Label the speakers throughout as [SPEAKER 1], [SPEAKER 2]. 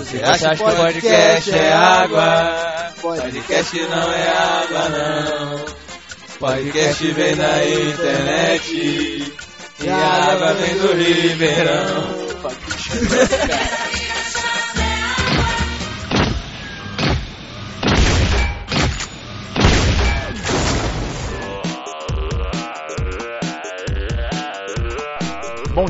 [SPEAKER 1] Você acha que podcast é água? Podcast não é água, não. Podcast vem da internet. E a água vem do Ribeirão.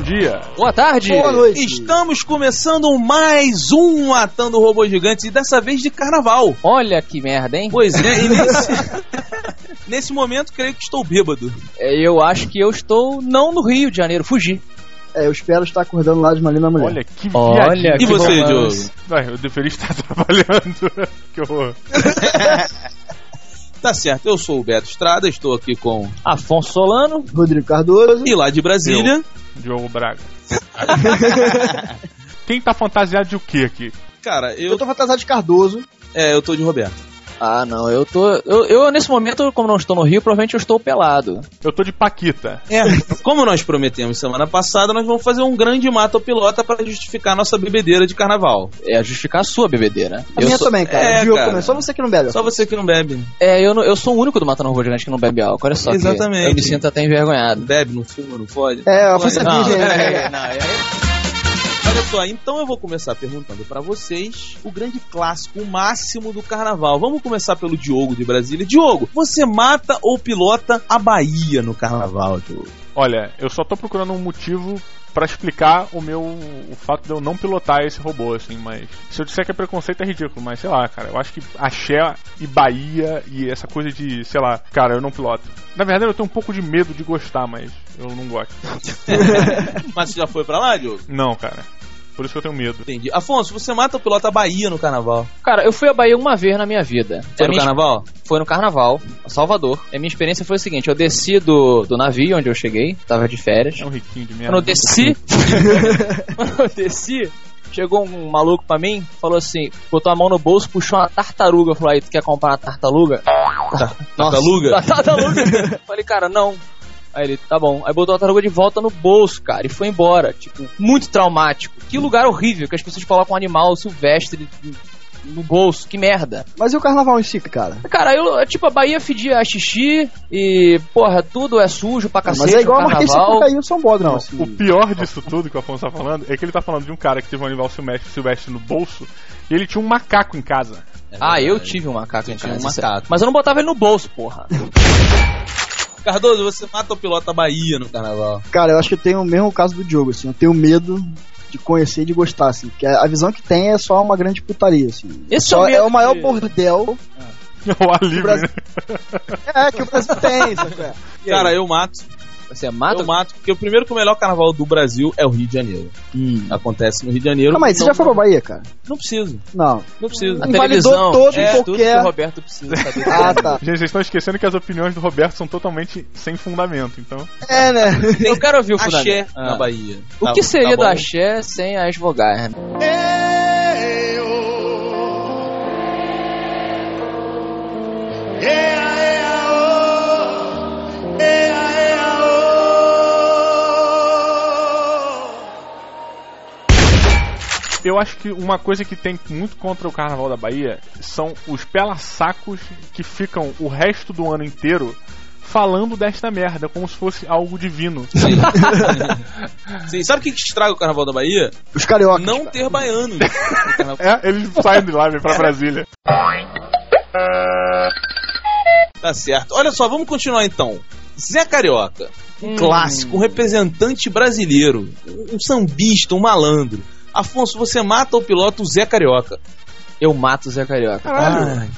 [SPEAKER 2] dia.
[SPEAKER 3] Boa tarde.
[SPEAKER 4] Boa noite.
[SPEAKER 1] Estamos começando mais um Matando Robôs Gigantes e dessa vez de carnaval.
[SPEAKER 3] Olha que merda, hein?
[SPEAKER 1] Pois é, e nesse, nesse momento creio que estou bêbado.
[SPEAKER 3] É, Eu acho que eu estou não no Rio de Janeiro, fugi.
[SPEAKER 4] É, eu espero estar acordando lá de uma linda mulher.
[SPEAKER 2] Olha que
[SPEAKER 3] Olha
[SPEAKER 2] viadinho.
[SPEAKER 1] E
[SPEAKER 3] que
[SPEAKER 1] você. Diogo?
[SPEAKER 2] Vai, eu deveria estar trabalhando. que horror.
[SPEAKER 1] Tá certo, eu sou o Beto Estrada, estou aqui com.
[SPEAKER 3] Afonso Solano.
[SPEAKER 4] Rodrigo Cardoso.
[SPEAKER 1] E lá de Brasília.
[SPEAKER 2] Diogo Braga. Quem tá fantasiado de o que aqui?
[SPEAKER 1] Cara, eu,
[SPEAKER 4] Eu tô fantasiado de Cardoso.
[SPEAKER 1] é, eu tô de Roberto.
[SPEAKER 3] Ah, não, eu tô. Eu, eu, nesse momento, como não estou no Rio, provavelmente eu estou pelado.
[SPEAKER 2] Eu tô de Paquita.
[SPEAKER 1] É, como nós prometemos semana passada, nós vamos fazer um grande mata ou pilota para justificar nossa bebedeira de carnaval.
[SPEAKER 3] É justificar a sua bebedeira.
[SPEAKER 4] A
[SPEAKER 3] Eu
[SPEAKER 4] minha
[SPEAKER 3] sou,
[SPEAKER 4] também, cara.
[SPEAKER 1] É,
[SPEAKER 4] o Diogo
[SPEAKER 1] cara.
[SPEAKER 4] Só você que não bebe.
[SPEAKER 1] Só você que não bebe.
[SPEAKER 3] É, eu, não- eu sou o único do Matando Robô Gigante que não bebe álcool. Olha só. que
[SPEAKER 1] Exatamente.
[SPEAKER 3] Eu me sinto até envergonhado.
[SPEAKER 1] Bebe, não fuma, não fode.
[SPEAKER 4] É, a força
[SPEAKER 3] Não,
[SPEAKER 4] virgem.
[SPEAKER 3] é,
[SPEAKER 4] né?
[SPEAKER 3] é, não, é-
[SPEAKER 1] Olha só, então eu vou começar perguntando pra vocês o grande clássico, o máximo do carnaval. Vamos começar pelo Diogo de Brasília. Diogo, você mata ou pilota a Bahia no carnaval, Diogo?
[SPEAKER 2] Olha, eu só tô procurando um motivo pra explicar o meu o fato de eu não pilotar esse robô assim, mas se eu disser que é preconceito é ridículo, mas sei lá, cara, eu acho que Axé e Bahia e essa coisa de, sei lá, cara, eu não piloto. Na verdade, eu tenho um pouco de medo de gostar, mas eu não gosto.
[SPEAKER 1] Mas você já foi pra lá, Diogo?
[SPEAKER 2] Não, cara. Por isso que eu tenho medo.
[SPEAKER 1] Entendi. Afonso, você mata ou pilota a Bahia no carnaval?
[SPEAKER 3] Cara, eu fui à Bahia uma vez na minha vida.
[SPEAKER 1] Foi
[SPEAKER 3] A
[SPEAKER 1] no
[SPEAKER 3] minha-
[SPEAKER 1] carnaval?
[SPEAKER 3] Foi no carnaval, Salvador. E a minha experiência foi a seguinte: eu desci do, do navio onde eu cheguei, tava de férias.
[SPEAKER 2] É um riquinho de merda.
[SPEAKER 3] Quando eu desci, quando eu desci, chegou um maluco pra mim, falou assim, botou a mão no bolso, puxou uma tartaruga, falou aí, tu quer comprar uma tartaruga?
[SPEAKER 1] Tartaruga?
[SPEAKER 3] tartaruga? Falei, cara, não. Aí ele, tá bom. Aí botou a tartaruga de volta no bolso, cara, e foi embora. Tipo, muito traumático. Que lugar horrível que as pessoas colocam um animal silvestre no bolso, que merda.
[SPEAKER 4] Mas e o carnaval em si, cara?
[SPEAKER 3] Cara, eu, tipo, a Bahia fedia a xixi e, porra, tudo é sujo pra cacete
[SPEAKER 4] Mas é igual a Marquês de
[SPEAKER 3] carnaval.
[SPEAKER 4] Sapucaí e o São Bódromo.
[SPEAKER 2] Não,
[SPEAKER 4] assim.
[SPEAKER 2] o pior disso tudo que o Afonso tá falando é que ele tá falando de um cara que teve um animal silvestre, silvestre no bolso e ele tinha um macaco em casa.
[SPEAKER 3] Ah, eu tive um macaco em
[SPEAKER 1] tinha
[SPEAKER 3] casa.
[SPEAKER 1] um
[SPEAKER 3] é-
[SPEAKER 1] macaco.
[SPEAKER 3] Mas eu não botava ele no bolso, porra.
[SPEAKER 1] Cardoso, você mata ou pilota a Bahia no carnaval?
[SPEAKER 4] Cara, eu acho que eu tenho o mesmo caso do Diogo, assim. Eu tenho medo de conhecer e de gostar, assim. Porque a visão que tem é só uma grande putaria, assim.
[SPEAKER 3] Esse
[SPEAKER 4] Só
[SPEAKER 3] é o
[SPEAKER 4] é
[SPEAKER 3] medo
[SPEAKER 4] o maior
[SPEAKER 3] de-
[SPEAKER 4] bordel
[SPEAKER 2] O alívio,
[SPEAKER 4] Brasil-
[SPEAKER 2] né?
[SPEAKER 4] é, que o Brasil tem, sabe? é?
[SPEAKER 1] Cara, eu mato.
[SPEAKER 3] Você mata?
[SPEAKER 1] Eu mato, porque o primeiro que o melhor carnaval do Brasil é o Rio de Janeiro.
[SPEAKER 3] Hum.
[SPEAKER 1] Acontece no Rio de Janeiro.
[SPEAKER 4] Calma aí, você
[SPEAKER 1] Não-
[SPEAKER 4] já foi pra Bahia, cara?
[SPEAKER 1] Não preciso,
[SPEAKER 4] Não.
[SPEAKER 1] não preciso.
[SPEAKER 3] A
[SPEAKER 4] Invalidou
[SPEAKER 3] televisão
[SPEAKER 4] todo
[SPEAKER 3] é
[SPEAKER 4] e
[SPEAKER 3] tudo que
[SPEAKER 4] qualquer-
[SPEAKER 3] o Roberto precisa saber.
[SPEAKER 4] Ah, tá.
[SPEAKER 2] Gente, vocês estão esquecendo que as opiniões do Roberto são totalmente sem fundamento, então.
[SPEAKER 4] É, né?
[SPEAKER 3] Eu quero ouvir o
[SPEAKER 1] Axé
[SPEAKER 3] fundamento.
[SPEAKER 1] na
[SPEAKER 3] Ah.
[SPEAKER 1] Bahia.
[SPEAKER 3] O
[SPEAKER 1] Tá-
[SPEAKER 3] que seria
[SPEAKER 1] tá
[SPEAKER 3] do axé sem as vogais? né?
[SPEAKER 2] Eu acho que uma coisa que tem muito contra o Carnaval da Bahia são os pela-sacos que ficam o resto do ano inteiro falando desta merda, como se fosse algo divino.
[SPEAKER 1] Sim. Sim, sabe o que estraga o carnaval da Bahia?
[SPEAKER 4] Os cariocas.
[SPEAKER 1] Não ter baianos.
[SPEAKER 2] É, eles saem de lá, vêm pra Brasília.
[SPEAKER 1] Tá certo. Olha só, vamos continuar então. Zé Carioca, um
[SPEAKER 3] Hum.
[SPEAKER 1] clássico, um representante brasileiro, um sambista, um malandro. Afonso, você mata o Zé Carioca?
[SPEAKER 3] Eu mato o Zé Carioca.
[SPEAKER 1] Ai,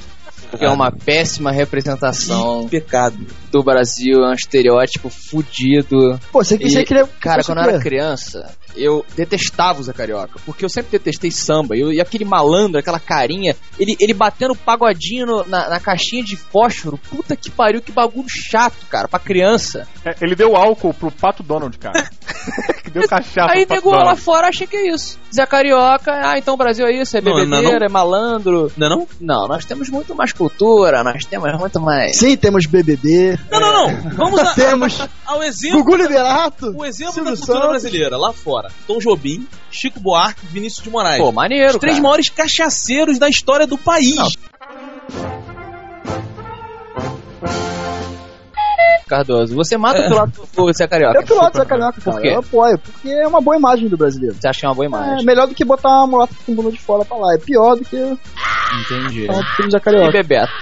[SPEAKER 3] Que é uma péssima representação
[SPEAKER 1] que pecado.
[SPEAKER 3] Do Brasil, é um estereótipo fudido.
[SPEAKER 4] Pô, você,
[SPEAKER 3] E,
[SPEAKER 4] você queria.
[SPEAKER 3] Cara,
[SPEAKER 4] você
[SPEAKER 3] quando eu era criança, eu detestava o Zé Carioca, porque eu sempre detestei samba. Eu- e aquele malandro, aquela carinha, ele, ele batendo pagodinho no- na, na caixinha de fósforo. Puta que pariu, que bagulho chato, cara, pra criança.
[SPEAKER 2] É, ele deu álcool pro Pato Donald, cara. que deu cachaça
[SPEAKER 3] Aí pegou lá fora, acha que é isso. Zé Carioca, ah, então o Brasil é isso, é
[SPEAKER 1] Não,
[SPEAKER 3] bebedeira,
[SPEAKER 1] não, não.
[SPEAKER 3] é malandro.
[SPEAKER 1] Não é não?
[SPEAKER 3] Não, nós temos muito mais cultura, nós temos muito mais.
[SPEAKER 4] Sim, temos BBB,
[SPEAKER 1] Não, não, não. Vamos a-
[SPEAKER 4] temos
[SPEAKER 1] ao exemplo.
[SPEAKER 4] Gugu Liberato,
[SPEAKER 1] O exemplo
[SPEAKER 4] Silvio
[SPEAKER 1] da cultura
[SPEAKER 4] Santos.
[SPEAKER 1] brasileira, lá fora. Tom Jobim, Chico Buarque, Vinícius de Moraes.
[SPEAKER 3] Pô, maneiro,
[SPEAKER 1] Os três
[SPEAKER 3] cara.
[SPEAKER 1] maiores cachaceiros da história do país.
[SPEAKER 3] Não. Cardoso, você mata o piloto do Zé Carioca.
[SPEAKER 4] eu piloto Zé Carioca,
[SPEAKER 3] Por
[SPEAKER 4] cara.
[SPEAKER 3] quê?
[SPEAKER 4] Eu apoio, porque é uma boa imagem do brasileiro.
[SPEAKER 3] Você acha que é uma boa
[SPEAKER 4] É
[SPEAKER 3] imagem?
[SPEAKER 4] melhor do que botar uma mulata com bunda de fora pra lá. É pior do que
[SPEAKER 3] Entendi.
[SPEAKER 4] falar do filme
[SPEAKER 3] E
[SPEAKER 4] Carioca.
[SPEAKER 3] Bebeto?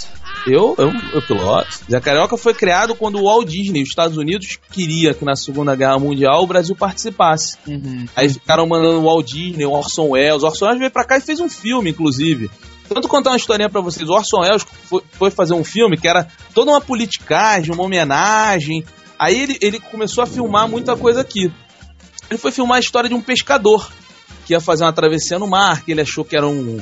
[SPEAKER 1] Eu, eu, eu piloto. Zé Carioca foi criado quando o Walt Disney, os Estados Unidos, queria que na Segunda Guerra Mundial o Brasil participasse.
[SPEAKER 3] Uhum.
[SPEAKER 1] Aí ficaram mandando o Walt Disney, o Orson Welles. O Orson Welles veio pra cá e fez um filme, inclusive. Tanto contar uma historinha pra vocês. O Orson Welles foi, foi fazer um filme que era toda uma politicagem, uma homenagem. Aí ele, ele começou a filmar muita coisa aqui. Ele foi filmar a história de um pescador que ia fazer uma travessia no mar, que ele achou que era um,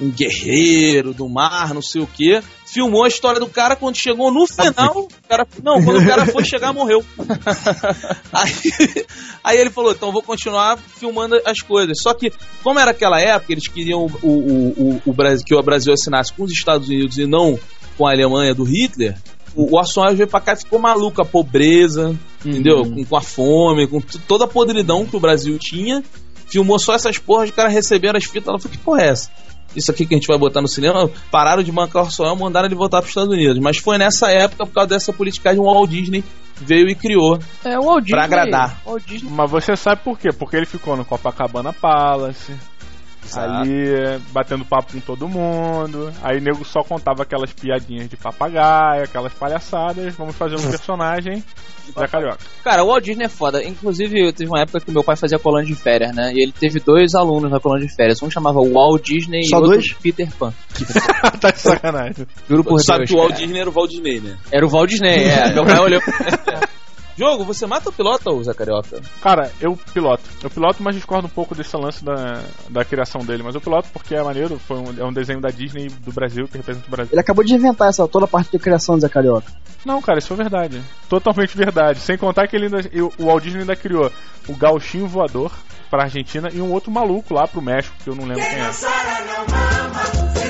[SPEAKER 1] um guerreiro do mar, não sei o quê. Filmou a história do cara quando chegou no final. Cara, não, quando o cara foi chegar, morreu. Aí, aí ele falou: então vou continuar filmando as coisas. Só que, como era aquela época, eles queriam o, o, o, o Brasil, que o Brasil assinasse com os Estados Unidos e não com a Alemanha do Hitler. O, Orson veio pra cá e ficou maluco, a pobreza, entendeu? Com, com a fome, com toda a podridão que o Brasil tinha. Filmou só essas porras, os caras receberam as fitas. Ela falou: que porra é essa? Isso aqui que a gente vai botar no cinema, pararam de bancar o Orson mandaram ele voltar para os Estados Unidos. Mas foi nessa época, por causa dessa politicagem, o Walt Disney veio e criou.
[SPEAKER 3] É o Walt Disney.
[SPEAKER 1] Pra agradar.
[SPEAKER 3] O Walt Disney.
[SPEAKER 2] Mas você sabe por quê? Porque ele ficou no Copacabana Palace, ali batendo papo com todo mundo. Aí nego só contava aquelas piadinhas de papagaio, aquelas palhaçadas. Vamos fazer um personagem da Carioca.
[SPEAKER 3] Cara, o Walt Disney é foda. Inclusive, teve uma época que meu pai fazia colônia de férias, né? E ele teve dois alunos na colônia de férias. Um chamava Walt Disney
[SPEAKER 4] Só
[SPEAKER 3] e outro
[SPEAKER 4] dois?
[SPEAKER 3] Peter Pan.
[SPEAKER 2] tá de sacanagem.
[SPEAKER 3] Juro por
[SPEAKER 1] Você sabe
[SPEAKER 3] Deus,
[SPEAKER 1] que o Walt
[SPEAKER 3] cara.
[SPEAKER 1] Disney era o Walt Disney, né?
[SPEAKER 3] Era o Walt Disney, é. Meu pai olhou.
[SPEAKER 1] Jogo, você mata ou pilota o Zé Carioca?
[SPEAKER 2] Cara, eu piloto. Eu piloto, mas discordo um pouco desse lance da, da criação dele. Mas eu piloto porque é maneiro. Foi um, é um desenho da Disney do Brasil que representa o Brasil.
[SPEAKER 4] Ele acabou de inventar essa toda a parte de criação do Zé Carioca.
[SPEAKER 2] Não, cara, isso é verdade. Totalmente verdade. Sem contar que ele ainda, o Walt Disney ainda criou o gauchinho voador pra Argentina e um outro maluco lá pro México, que eu não lembro quem é.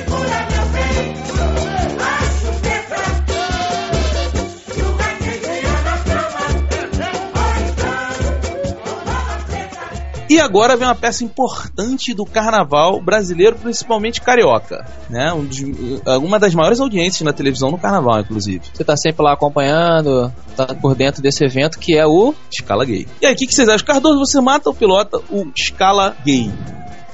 [SPEAKER 1] E agora vem uma peça importante do carnaval brasileiro, principalmente carioca. Né? Um dos- uma das maiores audiências na televisão no carnaval, inclusive.
[SPEAKER 3] Você tá sempre lá acompanhando, tá por dentro desse evento que é o.
[SPEAKER 1] Escala gay. E aí, o que, que vocês acham? Cardoso, você mata ou pilota o Escala Gay?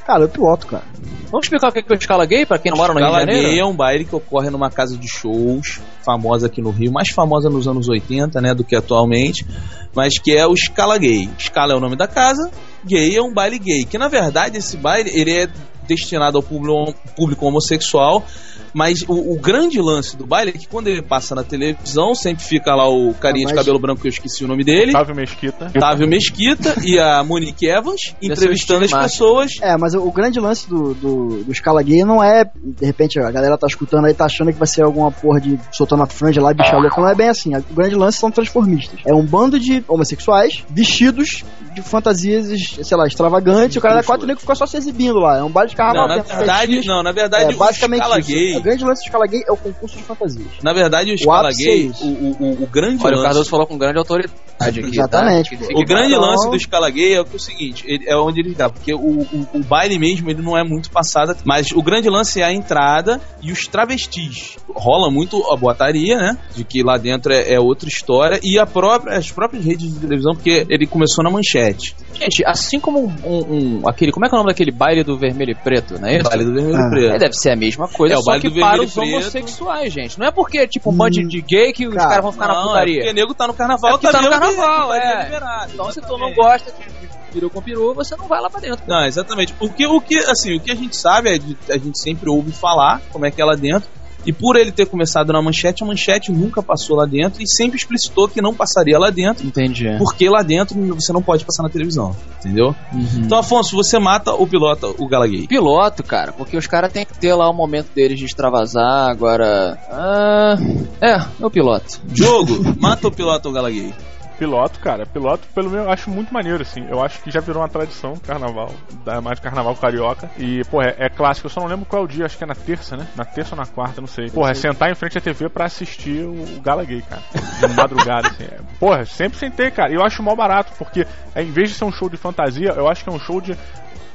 [SPEAKER 4] Cara, eu piloto, cara.
[SPEAKER 3] Vamos explicar o que é o Escala Gay pra quem não mora no Rio de
[SPEAKER 1] Escala Gay
[SPEAKER 3] Janeiro?
[SPEAKER 1] é um baile que ocorre numa casa de shows, famosa aqui no Rio, mais famosa nos anos 80, né, do que atualmente, mas que é o Escala Gay. Escala é o nome da casa, gay é um baile gay, que na verdade esse baile ele é destinado ao público, público homossexual, mas o, o grande lance do baile é que quando ele passa na televisão, sempre fica lá o carinha
[SPEAKER 4] Ah,
[SPEAKER 1] de cabelo branco que eu esqueci o nome dele,
[SPEAKER 2] Otávio Mesquita.
[SPEAKER 1] Otávio Mesquita e a Monique Evans, entrevistando as pessoas
[SPEAKER 4] É, mas o, o grande lance do, do, do Scala Gay não é, de repente, a galera tá escutando aí, tá achando que vai ser alguma porra de soltando a franja lá, bicha louca. Não é bem assim. O grande lance são transformistas. É um bando de homossexuais vestidos de fantasias, sei lá, extravagantes. O cara da quatro nego fica só se exibindo lá. É um baile de carnaval.
[SPEAKER 1] Não, na verdade, não, na verdade,
[SPEAKER 4] É, basicamente
[SPEAKER 1] o Scala
[SPEAKER 4] isso.
[SPEAKER 1] Gay
[SPEAKER 4] O grande lance do Scala Gay é o concurso de fantasias.
[SPEAKER 1] Na verdade, o Scala
[SPEAKER 4] ápice
[SPEAKER 1] Gay,
[SPEAKER 4] é
[SPEAKER 1] o, o, o, o grande
[SPEAKER 3] Olha, o
[SPEAKER 1] lance.
[SPEAKER 3] Cardoso falou com grande autoridade aqui.
[SPEAKER 4] Exatamente,
[SPEAKER 3] Tá?
[SPEAKER 4] Pô.
[SPEAKER 3] fique
[SPEAKER 1] O grande
[SPEAKER 4] Então-
[SPEAKER 1] lance do Scala Gay é o, que é o seguinte, ele- é onde ele está, porque o, o, o baile mesmo ele não é muito passado, mas o grande lance é a entrada e os travestis. Rola muito a boataria, né? De que lá dentro é, é outra história e a própria, as próprias redes de televisão, porque ele começou na manchete.
[SPEAKER 3] Gente, assim como um, um- um- aquele. Como é que é o nome daquele baile do vermelho e preto, não é isso?
[SPEAKER 1] Baile do Vermelho
[SPEAKER 4] Ah.
[SPEAKER 1] e Preto.
[SPEAKER 3] É, deve ser a mesma coisa,
[SPEAKER 1] É, o
[SPEAKER 3] só
[SPEAKER 1] baile
[SPEAKER 3] para os
[SPEAKER 1] preto.
[SPEAKER 3] homossexuais, gente. Não é porque, tipo, um monte de gay que os
[SPEAKER 4] Cara,
[SPEAKER 3] caras vão ficar na
[SPEAKER 1] Não, é
[SPEAKER 3] putaria.
[SPEAKER 1] porque nego tá no carnaval,
[SPEAKER 3] É porque tá no carnaval, é. Então, se tu não gosta de peru com peru, você não vai lá pra dentro.
[SPEAKER 1] Não, exatamente. O que, o que, assim, o que a gente sabe é a gente sempre ouve falar como é que é lá dentro. E por ele ter começado na manchete, a manchete nunca passou lá dentro e sempre explicitou que não passaria lá dentro,
[SPEAKER 3] Entendi.
[SPEAKER 1] porque lá dentro você não pode passar na televisão, entendeu?
[SPEAKER 3] Uhum.
[SPEAKER 1] Então, Afonso, você mata ou pilota o Galaguei?
[SPEAKER 3] Piloto, cara, porque os caras têm que ter lá o momento deles de extravasar, agora. Ah, é, eu piloto.
[SPEAKER 1] Jogo, mata ou pilota o Galaguei?
[SPEAKER 2] Piloto, cara, piloto, pelo menos, eu acho muito maneiro, assim. Eu acho que já virou uma tradição carnaval, da mais carnaval carioca. E, pô, é, é clássico. Eu só não lembro qual é o dia, acho que é na terça, né? Na terça ou na quarta, não sei. Porra, é sentar em frente à TV pra assistir o, o Gala Gay, cara. De madrugada, assim. É. Porra, sempre sentei, cara. E eu acho mal barato, porque é, em vez de ser um show de fantasia, eu acho que é um show de.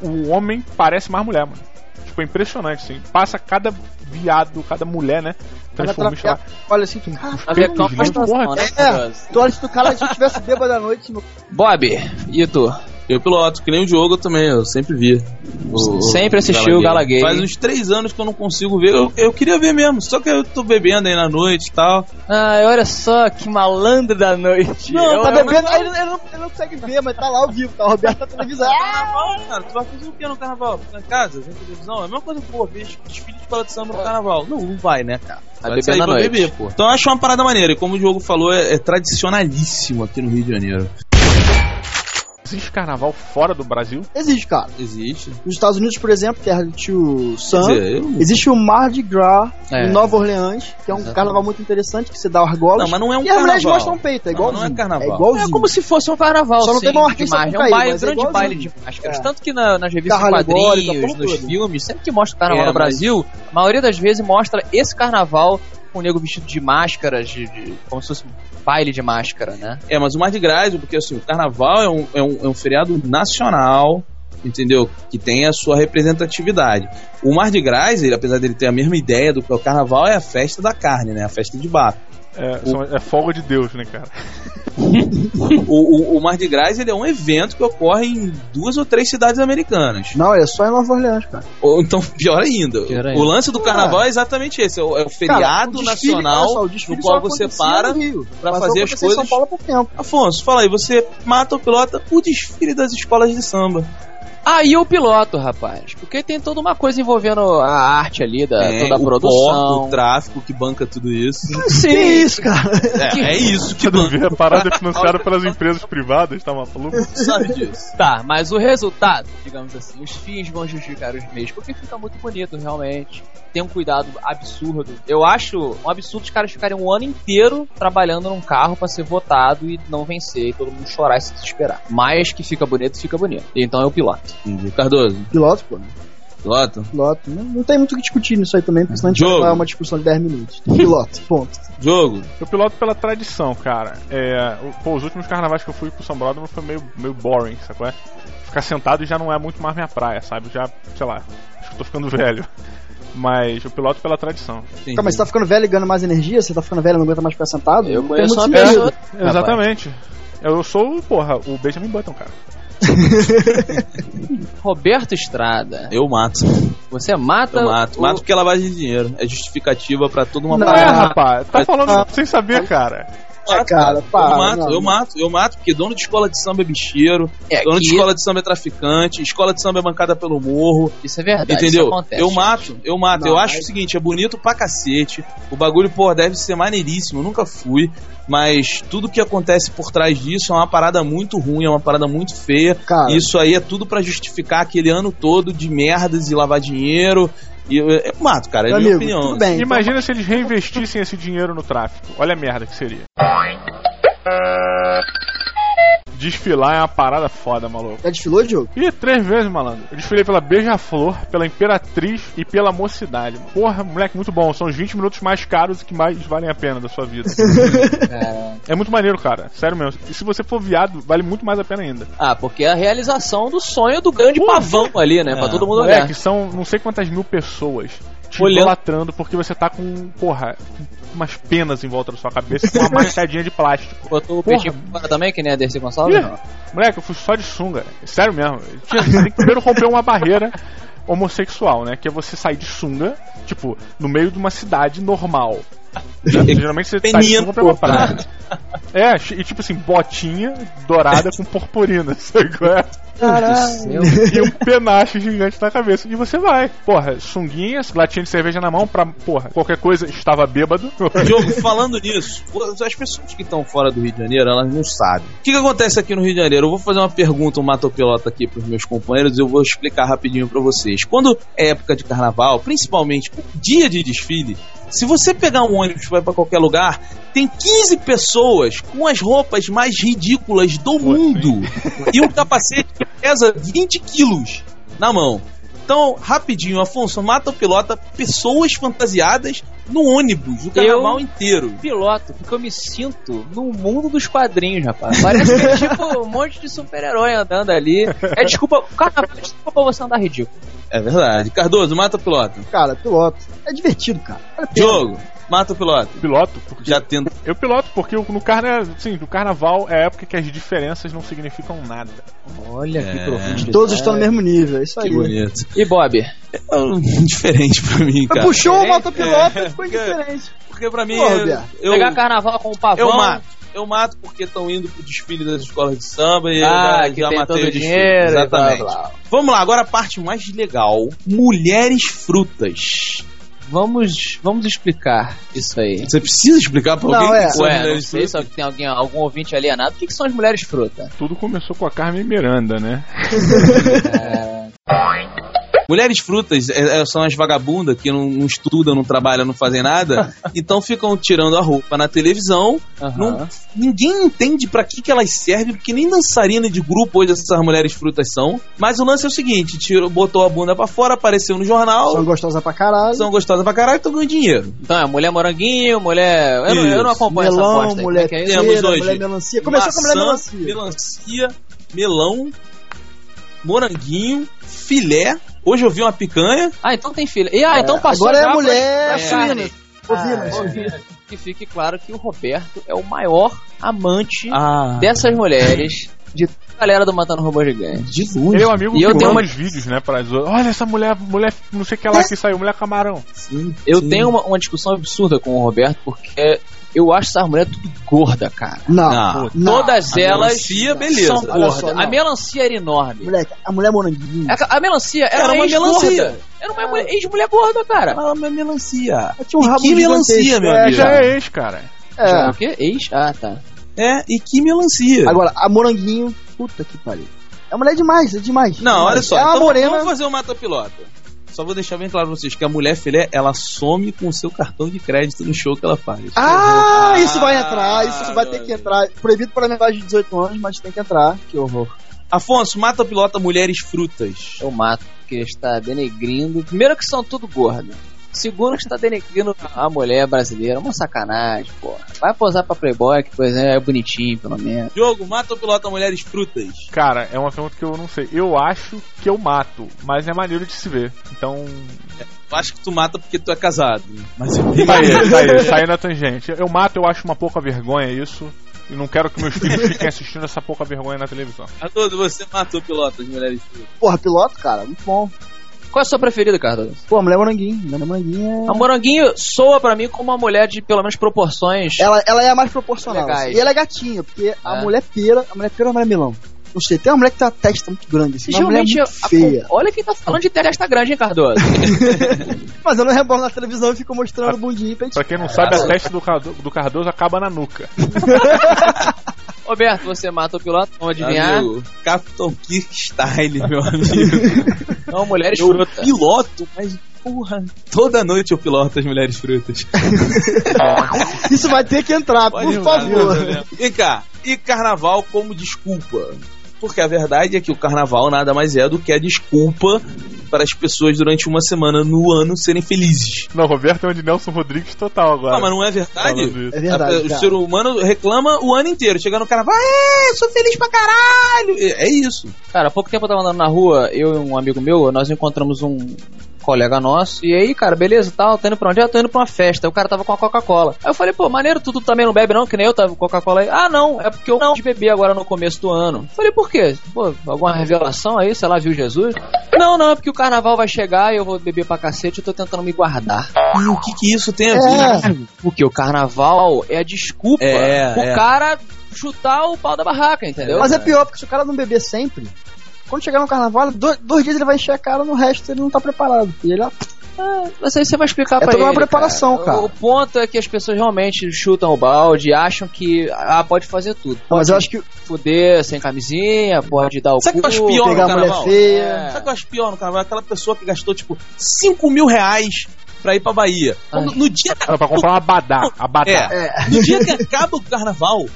[SPEAKER 2] O homem parece mais mulher, mano. Tipo, é impressionante, assim. Passa cada viado, cada mulher, né? Transformista lá.
[SPEAKER 4] Olha assim, tu,
[SPEAKER 2] Peitos lindos, porra.
[SPEAKER 3] né?
[SPEAKER 4] É, tu olha se o cara se tivesse bêbado à noite no
[SPEAKER 3] Bob, e tu?
[SPEAKER 1] Eu piloto, que nem o jogo também, eu sempre vi. O-
[SPEAKER 3] Sempre assistiu o Gala Gay.
[SPEAKER 1] Faz uns três anos que eu não consigo ver. Eu, eu queria ver mesmo, só que eu tô bebendo aí na noite e tal.
[SPEAKER 3] Ai, olha só que malandro da noite.
[SPEAKER 4] Não,
[SPEAKER 3] Eu-
[SPEAKER 4] tá
[SPEAKER 3] eu-
[SPEAKER 4] bebendo, aí ele, ele não, ele não consegue ver, mas tá lá ao vivo, tá o Roberto na televisão. Ah!
[SPEAKER 1] Carnaval, cara, tu vai fazer o que no carnaval? Em casa, ver televisão? É a mesma coisa, pô, ver desfile de escola de samba no carnaval. Não, não vai, né, cara?
[SPEAKER 3] Vai
[SPEAKER 1] Vai
[SPEAKER 3] beber
[SPEAKER 1] sair
[SPEAKER 3] na
[SPEAKER 1] pra
[SPEAKER 3] noite.
[SPEAKER 1] beber, pô. Então eu acho uma parada maneira. E como o Diogo falou, é, é tradicionalíssimo aqui no Rio de Janeiro.
[SPEAKER 2] Existe carnaval fora do Brasil?
[SPEAKER 4] Existe, cara.
[SPEAKER 1] Existe.
[SPEAKER 4] Nos Estados Unidos, por exemplo, terra do tio Sam, existe o Mardi Gras
[SPEAKER 3] É.
[SPEAKER 4] em Nova Orleans, que é um
[SPEAKER 3] Exatamente.
[SPEAKER 4] carnaval muito interessante, que você dá argolas.
[SPEAKER 1] Não, mas não é um
[SPEAKER 4] e as mulheres
[SPEAKER 1] carnaval.
[SPEAKER 4] mostram peito, é
[SPEAKER 1] Não,
[SPEAKER 4] igualzinho.
[SPEAKER 1] não é carnaval.
[SPEAKER 4] É igualzinho.
[SPEAKER 3] É como se fosse um carnaval,
[SPEAKER 4] Só não
[SPEAKER 3] sim,
[SPEAKER 4] tem uma
[SPEAKER 3] de
[SPEAKER 4] artista
[SPEAKER 3] margem. É um baile,
[SPEAKER 4] mas é
[SPEAKER 3] grande
[SPEAKER 4] igualzinho.
[SPEAKER 3] baile de máscaras.
[SPEAKER 4] É.
[SPEAKER 3] Tanto que na- nas revistas
[SPEAKER 4] Carro
[SPEAKER 3] de quadrinhos,
[SPEAKER 4] porra
[SPEAKER 3] nos
[SPEAKER 4] toda.
[SPEAKER 3] filmes, sempre que mostra o carnaval
[SPEAKER 1] É,
[SPEAKER 3] no
[SPEAKER 1] mas-
[SPEAKER 3] Brasil, a maioria das vezes mostra esse carnaval com o nego vestido de máscaras, de, de- como se fosse um baile de máscara, né?
[SPEAKER 1] É, mas o Mardi Gras, porque assim, o carnaval é um, é um, é um feriado nacional, entendeu? Que tem a sua representatividade. O Mardi Gras, ele, apesar dele ter a mesma ideia do que é o carnaval, é a festa da carne, né? A festa de bar.
[SPEAKER 2] É, são- é folga de Deus, né, cara?
[SPEAKER 1] O, o, o Mardi Gras, ele é um evento que ocorre em duas ou três cidades americanas.
[SPEAKER 4] Não, é só em Nova Orleans, cara.
[SPEAKER 1] Ou então, pior ainda.
[SPEAKER 3] Pior
[SPEAKER 1] O
[SPEAKER 3] ainda.
[SPEAKER 1] lance do carnaval é exatamente esse: é o, é o feriado
[SPEAKER 4] Cara, o desfile,
[SPEAKER 1] nacional
[SPEAKER 4] só, o
[SPEAKER 1] no qual você para
[SPEAKER 4] só
[SPEAKER 1] fazer as
[SPEAKER 4] em São
[SPEAKER 1] coisas.
[SPEAKER 4] Paulo pouco tempo.
[SPEAKER 1] Afonso, fala aí, você mata ou pilota o desfile das escolas de samba.
[SPEAKER 3] Aí o piloto, rapaz. Porque tem toda uma coisa envolvendo a arte ali, da,
[SPEAKER 1] Tem
[SPEAKER 3] toda a
[SPEAKER 1] o
[SPEAKER 3] produção.
[SPEAKER 1] porto, o tráfico que banca tudo isso.
[SPEAKER 4] Que
[SPEAKER 3] Sim,
[SPEAKER 4] isso, cara?
[SPEAKER 1] É, é isso que banca.
[SPEAKER 2] a parada é financiada pelas empresas privadas, tá maluco?
[SPEAKER 1] sabe disso.
[SPEAKER 3] Tá, mas o resultado, digamos assim, os fins vão justificar os meios, porque fica muito bonito, realmente. Tem um cuidado absurdo. Eu acho um absurdo os caras ficarem um ano inteiro trabalhando num carro pra ser votado e não vencer, e todo mundo chorar e se desesperar. Mas que fica bonito, fica bonito. Então é o piloto.
[SPEAKER 1] Entendi. Cardoso,
[SPEAKER 4] Piloto, pô.
[SPEAKER 1] pilota?
[SPEAKER 4] Piloto. Não, não tem muito o que discutir nisso aí também, porque senão a gente
[SPEAKER 1] Jogo.
[SPEAKER 4] vai dar uma discussão de 10 minutos. Piloto, ponto.
[SPEAKER 1] Jogo.
[SPEAKER 2] Eu piloto pela tradição, cara. É, pô, os últimos carnavais que eu fui pro São Bródromo foi meio, meio boring, sacou? É? Ficar sentado já não é muito mais minha praia, sabe? Já, sei lá, acho que eu tô ficando velho. Mas eu piloto pela tradição.
[SPEAKER 1] Entendi.
[SPEAKER 4] Calma, você tá ficando velho e ganhando mais energia? Você tá ficando velho e não aguenta mais ficar sentado?
[SPEAKER 3] Eu
[SPEAKER 4] Não
[SPEAKER 3] conheço uma pessoa. Rapaz.
[SPEAKER 2] Exatamente. Eu sou, porra, o Benjamin Button, cara.
[SPEAKER 3] Roberto Estrada,
[SPEAKER 1] Eu mato.
[SPEAKER 3] você mata.
[SPEAKER 1] Eu mato.
[SPEAKER 3] o-
[SPEAKER 1] Mato porque é lavagem de dinheiro. É justificativa pra toda uma
[SPEAKER 4] Não,
[SPEAKER 2] É,
[SPEAKER 1] parada.
[SPEAKER 2] rapaz, tá falando sem saber, cara.
[SPEAKER 4] É, cara, para,
[SPEAKER 1] eu mato,
[SPEAKER 4] não,
[SPEAKER 1] eu mato, eu mato, porque dono de escola de samba é bicheiro,
[SPEAKER 3] É,
[SPEAKER 1] dono de escola de samba é traficante, escola de samba é bancada pelo morro,
[SPEAKER 3] Isso é verdade.
[SPEAKER 1] entendeu?
[SPEAKER 3] Isso acontece,
[SPEAKER 1] eu mato, eu mato.
[SPEAKER 4] Não,
[SPEAKER 1] eu acho
[SPEAKER 4] mas-
[SPEAKER 1] o seguinte, é bonito pra cacete. O bagulho, pô, deve ser maneiríssimo, eu nunca fui, mas tudo que acontece por trás disso é uma parada muito ruim, é uma parada muito feia.
[SPEAKER 4] Cara,
[SPEAKER 1] Isso aí é tudo pra justificar aquele ano todo de merdas e lavar dinheiro. E eu, eu mato, cara, é
[SPEAKER 4] meu
[SPEAKER 1] minha
[SPEAKER 4] amigo,
[SPEAKER 1] opinião.
[SPEAKER 4] tudo bem.
[SPEAKER 2] Imagina se eles reinvestissem esse dinheiro no tráfico. Olha a merda que seria. Desfilar é uma parada foda, maluco.
[SPEAKER 4] Já desfilou, Diogo?
[SPEAKER 2] Ih, três vezes, malandro. Eu desfilei pela Beija-Flor, pela Imperatriz e pela Mocidade. mano. Porra, moleque, muito bom. São os 20 minutos mais caros e que mais valem a pena da sua vida.
[SPEAKER 3] Cara.
[SPEAKER 2] é muito maneiro, cara. Sério mesmo. E se você for viado, vale muito mais a pena ainda.
[SPEAKER 3] Ah, porque é a realização do sonho do grande pavão ali, né? Pra
[SPEAKER 1] É.
[SPEAKER 3] todo mundo olhar.
[SPEAKER 2] Moleque, são não sei quantas mil pessoas te
[SPEAKER 3] Olhando.
[SPEAKER 2] idolatrando porque você tá com, porra, com umas penas em volta da sua cabeça com uma machadinha de plástico.
[SPEAKER 3] Botou o peitinho fora também, que nem a Dercy Gonçalves?
[SPEAKER 2] Ih, moleque, eu fui só de sunga. Sério mesmo. Tinha, você tem que primeiro romper uma barreira homossexual, né? Que é você sair de sunga, tipo, no meio de uma cidade normal. Geralmente você de
[SPEAKER 1] Peninha
[SPEAKER 2] sunga pra uma praia. É, e tipo assim, botinha dourada com purpurina, sabe qual é?
[SPEAKER 4] Caralho.
[SPEAKER 2] e um penache gigante na cabeça. E você vai. Porra, sunguinhas, latinha de cerveja na mão pra, porra, qualquer coisa, estava bêbado.
[SPEAKER 1] Diogo, falando nisso, as pessoas que estão fora do Rio de Janeiro, elas não sabem. O que, que acontece aqui no Rio de Janeiro? Eu vou fazer uma pergunta, um matopilota aqui pros meus companheiros e eu vou explicar rapidinho pra vocês. Quando é época de carnaval, principalmente dia de desfile, Se você pegar um ônibus e vai pra qualquer lugar, tem 15 pessoas com as roupas mais ridículas do mundo e um capacete que pesa 20 quilos na mão. Então, rapidinho, Afonso, mata o pilota pessoas fantasiadas no ônibus, o carnaval inteiro.
[SPEAKER 3] Piloto, porque eu me sinto no mundo dos quadrinhos, rapaz. Parece que é tipo um monte de super-herói andando ali. É desculpa, carnaval é desculpa pra você andar ridículo.
[SPEAKER 1] É verdade. Cardoso, mata o piloto.
[SPEAKER 4] Cara, piloto. É divertido, cara.
[SPEAKER 1] Jogo, mata o piloto.
[SPEAKER 2] Piloto, porque
[SPEAKER 1] Já tendo.
[SPEAKER 2] eu piloto porque no carna, sim, no carnaval é a época que as diferenças não significam nada.
[SPEAKER 3] Olha
[SPEAKER 1] É.
[SPEAKER 3] que profundo.
[SPEAKER 4] Todos estão no mesmo nível, é isso aí.
[SPEAKER 1] Que bonito.
[SPEAKER 3] E Bob?
[SPEAKER 1] É um- diferente pra mim, cara.
[SPEAKER 4] Puxou o motopiloto
[SPEAKER 1] É.
[SPEAKER 4] e ficou indiferente.
[SPEAKER 1] Porque pra mim. Eu,
[SPEAKER 4] Roberto.
[SPEAKER 1] eu,
[SPEAKER 3] Pegar carnaval com o pavão.
[SPEAKER 1] eu mato. Eu mato porque estão indo pro desfile das escolas de samba e
[SPEAKER 3] Ah,
[SPEAKER 1] eu já,
[SPEAKER 3] que
[SPEAKER 1] já
[SPEAKER 3] tem
[SPEAKER 1] matei
[SPEAKER 3] todo
[SPEAKER 1] o desfile.
[SPEAKER 3] dinheiro. e
[SPEAKER 1] Exatamente.
[SPEAKER 3] blá, blá.
[SPEAKER 1] Vamos lá, agora a parte mais legal: mulheres frutas.
[SPEAKER 3] Vamos, vamos explicar isso aí.
[SPEAKER 1] Você precisa explicar pra
[SPEAKER 4] Não,
[SPEAKER 1] alguém
[SPEAKER 4] é.
[SPEAKER 1] que são
[SPEAKER 3] Ué, não sei se
[SPEAKER 1] frutas?
[SPEAKER 3] tem alguém, algum ouvinte alienado. O que, que são as mulheres fruta?
[SPEAKER 2] Tudo começou com a Carmen Miranda, né?
[SPEAKER 1] Mulheres frutas é, é, são as vagabundas que não, não estudam, não trabalham, não fazem nada, então ficam tirando a roupa na televisão.
[SPEAKER 3] Aham.
[SPEAKER 1] Não- ninguém entende pra que, que elas servem, porque nem dançarina de grupo hoje essas mulheres frutas são. Mas o lance é o seguinte: tirou, botou a bunda pra fora, apareceu no jornal,
[SPEAKER 4] São gostosas pra caralho.
[SPEAKER 1] são gostosas pra caralho e estão ganhando dinheiro.
[SPEAKER 3] Então é mulher moranguinho, mulher. Eu, não, eu não acompanho essa
[SPEAKER 4] melão,
[SPEAKER 3] aposta. aí.
[SPEAKER 4] mulher
[SPEAKER 3] Como é que é isso?
[SPEAKER 1] Temos hoje
[SPEAKER 4] mulher melancia. Começou com a mulher
[SPEAKER 1] Maçã,
[SPEAKER 4] melancia.
[SPEAKER 1] melancia, melão, moranguinho, filé. Hoje eu vi uma picanha.
[SPEAKER 3] Ah, então tem filha. E, ah, então passou
[SPEAKER 4] Agora é
[SPEAKER 3] pra-
[SPEAKER 4] mulher suína. Bovina,
[SPEAKER 3] Ah,
[SPEAKER 4] bovina.
[SPEAKER 3] Que fique claro que o Roberto é o maior amante
[SPEAKER 1] Ah,
[SPEAKER 3] dessas mulheres de toda a galera do Matando Robô Gigante.
[SPEAKER 1] de
[SPEAKER 2] é um amigo
[SPEAKER 3] E
[SPEAKER 2] que
[SPEAKER 3] eu tenho
[SPEAKER 2] manda
[SPEAKER 3] uma-
[SPEAKER 2] os vídeos, né, para. Olha essa mulher, mulher, não sei o que lá que saiu, mulher camarão.
[SPEAKER 1] Sim,
[SPEAKER 3] Eu
[SPEAKER 1] sim.
[SPEAKER 3] tenho uma, uma discussão absurda com o Roberto porque eu acho essas mulheres tudo gorda, cara.
[SPEAKER 4] Não,
[SPEAKER 1] Não.
[SPEAKER 4] não.
[SPEAKER 3] Todas
[SPEAKER 1] a
[SPEAKER 3] elas
[SPEAKER 1] melancia, beleza.
[SPEAKER 3] são gordas.
[SPEAKER 4] não.
[SPEAKER 3] a melancia era enorme.
[SPEAKER 4] Moleque, a mulher moranguinho.
[SPEAKER 3] A, a melancia era,
[SPEAKER 1] Era uma melancia.
[SPEAKER 3] Era uma mulher- ex-mulher gorda, cara.
[SPEAKER 1] Ah, mas melancia.
[SPEAKER 4] Ela tinha um
[SPEAKER 1] E
[SPEAKER 4] rabo
[SPEAKER 1] que melancia, meu
[SPEAKER 4] É,
[SPEAKER 1] amigo?
[SPEAKER 2] Já é ex, cara.
[SPEAKER 4] É.
[SPEAKER 3] Já, o quê? Ex? Ah, tá.
[SPEAKER 1] É, e que melancia.
[SPEAKER 4] Agora, a moranguinho, puta que pariu. É mulher demais, é demais.
[SPEAKER 1] Não, olha só.
[SPEAKER 4] É uma
[SPEAKER 1] então
[SPEAKER 4] morena.
[SPEAKER 1] Vamos fazer o mata-pilota. Só vou deixar bem claro pra vocês que a mulher filé, ela some com o seu cartão de crédito no show que ela faz.
[SPEAKER 4] Ah, isso vai
[SPEAKER 1] Ah,
[SPEAKER 4] entrar, isso vai ter que entrar. Proibido para menores de 18 anos, mas tem que entrar. Que horror.
[SPEAKER 1] Afonso, mata-pilota mulheres frutas.
[SPEAKER 3] Eu mato, porque está denegrindo. Primeiro que são tudo gordas. Segundo que está denegrindo a mulher brasileira. Uma sacanagem, porra. Vai posar pra Playboy, que coisa é bonitinho, pelo menos.
[SPEAKER 1] Jogo, mata-pilota mulheres frutas.
[SPEAKER 2] Cara, é uma pergunta que eu não sei. Eu acho que eu mato, mas é maneiro de se ver. Então.
[SPEAKER 1] Eu acho que tu mata porque tu é casado. Mas é bem
[SPEAKER 2] Tá aí, tá aí, saindo na tangente. Eu mato, eu acho uma pouca vergonha isso. E não quero que meus filhos fiquem assistindo essa pouca vergonha na televisão.
[SPEAKER 1] Adolfo, você matou pilotas mulheres frutas.
[SPEAKER 4] Porra, piloto, cara, muito bom.
[SPEAKER 3] Qual é a sua preferida, Cardoso?
[SPEAKER 4] Pô, a mulher moranguinho. Mulher moranguinho é...
[SPEAKER 3] A Moranguinho soa pra mim como uma mulher de pelo menos proporções.
[SPEAKER 4] Ela, ela é a mais proporcional.
[SPEAKER 3] Legais.
[SPEAKER 4] assim. E ela é gatinha, porque a
[SPEAKER 3] É.
[SPEAKER 4] mulher pera, a mulher pera ou a mulher melão? Não sei, tem uma mulher que tem uma testa muito grande, assim, uma mulher
[SPEAKER 3] Geralmente,
[SPEAKER 4] muito
[SPEAKER 3] a-
[SPEAKER 4] feia.
[SPEAKER 3] olha quem tá falando de testa grande, hein, Cardoso?
[SPEAKER 4] Mas eu não rebolo na televisão e fico mostrando o bundinho pra gente.
[SPEAKER 2] Pra quem não sabe, a testa do, Cardo- do Cardoso acaba na nuca.
[SPEAKER 3] Roberto, você mata o piloto, vamos adivinhar?
[SPEAKER 1] Amigo, Capitão Kirk Style, meu amigo.
[SPEAKER 3] Não, mulheres
[SPEAKER 1] eu
[SPEAKER 3] frutas.
[SPEAKER 1] piloto, mas porra, toda noite eu piloto as mulheres frutas.
[SPEAKER 4] Isso vai ter que entrar,
[SPEAKER 1] Pode
[SPEAKER 4] por favor.
[SPEAKER 1] Vem cá, e carnaval como desculpa? Porque a verdade é que o carnaval nada mais é do que a desculpa para as pessoas durante uma semana no ano serem felizes.
[SPEAKER 2] Não, Roberto é um de Nelson Rodrigues total agora.
[SPEAKER 1] Ah, mas não é verdade?
[SPEAKER 4] É verdade,
[SPEAKER 1] o
[SPEAKER 4] cara.
[SPEAKER 1] ser humano reclama o ano inteiro. Chega no carnaval, é, sou feliz pra caralho. É é isso.
[SPEAKER 3] Cara, há pouco tempo eu tava andando na rua, eu e um amigo meu, nós encontramos um colega nosso, e aí, cara, beleza, tal, tá indo pra onde? Eu tô indo pra uma festa, o cara tava com a Coca-Cola. Aí eu falei, pô, maneiro, tu, tu também não bebe não, que nem eu tava com Coca-Cola aí. Ah, não, é porque eu não de beber agora no começo do ano. Falei, por quê? Pô, alguma revelação aí, sei lá, viu Jesus? Não, não, é porque o carnaval vai chegar e eu vou beber pra cacete, eu tô tentando me guardar.
[SPEAKER 1] E o que que isso tem a ver?
[SPEAKER 4] É,
[SPEAKER 3] Porque o carnaval é a desculpa
[SPEAKER 1] É,
[SPEAKER 3] pro
[SPEAKER 1] é.
[SPEAKER 3] cara chutar o pau da barraca, entendeu?
[SPEAKER 4] mas é pior, porque se o cara não beber sempre, quando chegar no carnaval, dois, dois dias ele vai encher a cara, no resto ele não tá preparado. E ele, ó,
[SPEAKER 3] Ah, Mas aí você vai explicar
[SPEAKER 4] É
[SPEAKER 3] pra
[SPEAKER 4] toda
[SPEAKER 3] ele.
[SPEAKER 4] uma preparação, cara.
[SPEAKER 3] O ponto é que as pessoas realmente chutam o balde e acham que ah, pode fazer tudo.
[SPEAKER 4] mas eu acho que
[SPEAKER 3] Fuder sem camisinha, pode dar o
[SPEAKER 1] Sabe o que eu acho
[SPEAKER 3] cu.
[SPEAKER 1] pior no carnaval?
[SPEAKER 4] feia.
[SPEAKER 3] É.
[SPEAKER 1] Sabe o que eu acho pior no carnaval? Aquela pessoa que gastou, tipo, 5 mil reais pra ir pra Bahia.
[SPEAKER 3] Ai.
[SPEAKER 1] No, no dia
[SPEAKER 2] Era pra comprar um abadá. Abadá.
[SPEAKER 1] É, no dia que acaba o carnaval,